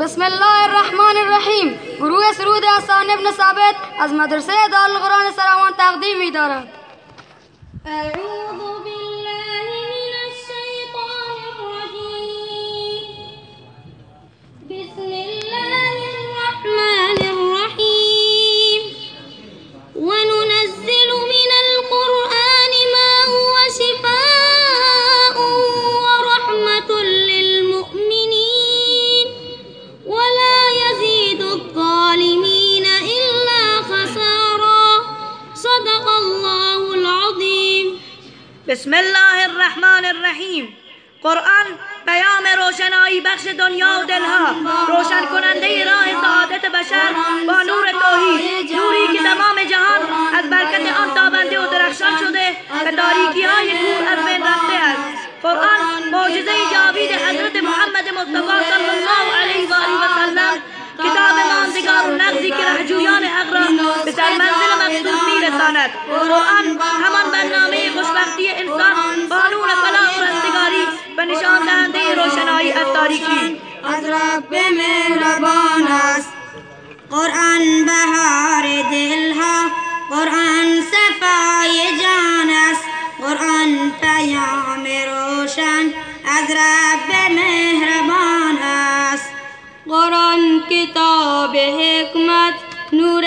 بسم الله الرحمن الرحیم. گروه سرود حسان ابن ثابت از مدرسه دارالقرآن سراوان تقدیم می دارد بسم الله الرحمن الرحیم. قرآن پیام روشنایی بخش دنیا و دلها. روشن کننده راه سعادت بشر با نور توحید. نوری که تمام جهان از برکت آن تابنده و درخشان شده و تاریکی های کور از بین رفته است. قرآن معجزه جاوید حضرت محمد مصطفی میرساند قرآن همان برنامه خوشبختی انسان قانون فلاح و رستگاری و نشان دهنده روشنایی از تاریکی. از رب مهربان است. قرآن بهار دلها قرآن صفای جان است. قرآن پیام روشن از رب مهربان است. قرآن کتاب حکمت نور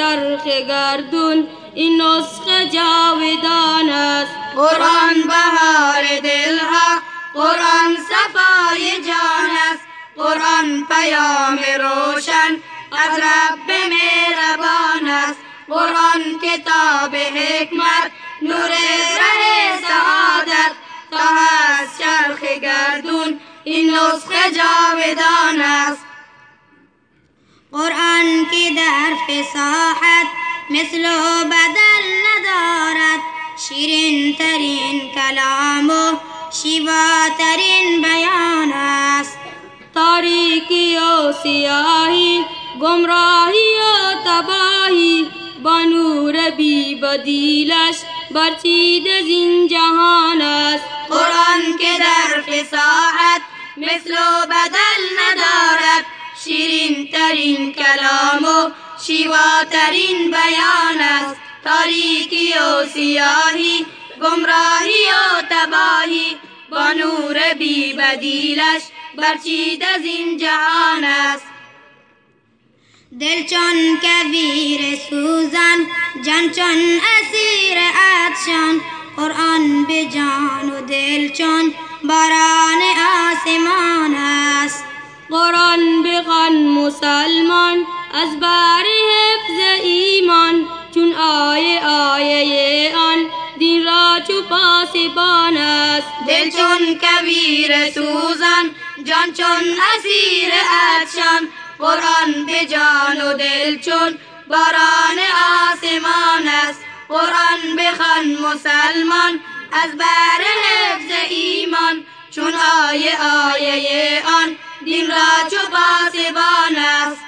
چرخ گردون این نسخه جاودان است. قرآن بهار دلها قرآن صفای جان است. قرآن پیام روشن از رب مهربان است. قرآن کتاب حکمت نور ره سعادت. تا هست چرخ گردون این نسخه جاودان است قرآن که در فصاحت مثل و بدل ندارد. شیرین ترین کلام و شیوا ترین بیان است. تاریکی و سیاهی گمراهی و تباهی. با نور بی بدیلش برچید زین جهان است. قرآن که در فصاحت مثل و بدل ندارد. شیرین ترین کلام و شیوا ترین بیان است. تاریکی و سیاهی گمراهی و تباهی با نور بی بدیلش برچید از این جهان است. دل چون کویر سوزن جان چون اسیر عطشان. قرآن به جان و دل چون باران آسمان است. قرآن بخوان مسلمان از بر حفظ ایمان چون آیه آیه آن دین را چو پاسبان است. دل چون کویر سوزن جان چون اسیر عطشان. قرآن به جان و دل چون باران آسمان است. قرآن بخوان مسلمان از بر حفظ ایمان. چون آیه آیه آن دین را چو پاسبان است.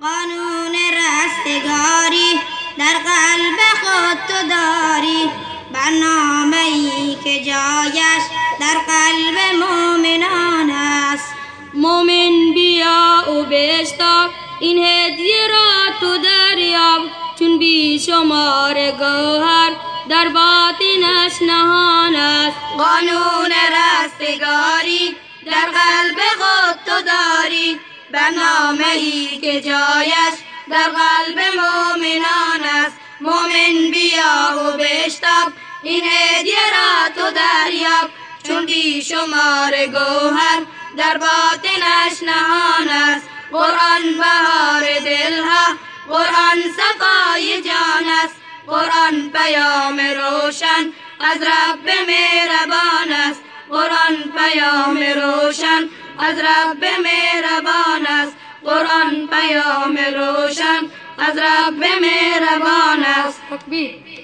قانون رستگاری در قلب خود تو داری. برنامه ای که جایش در قلب مؤمنان است. مومن بیا و بشتاب این هدیه را تو دریاب. چون بی شمار گوهر در باطنش نهان است. قانون رستگاری در قلب خود تو داری برنامه ای که جایش در قلب مؤمنان است. مؤمن بیا و بشتاب این هدیه را تو دریاب. چون بی شمار گوهر در باطنش نهان است. قرآن بهار دلها قرآن صفای جان است. قرآن پیام روشن از رب مهربان است. قرآن پیام روشن از رب مهربان است. قرآن پیام روشن از رب مهربان است. تکبیر.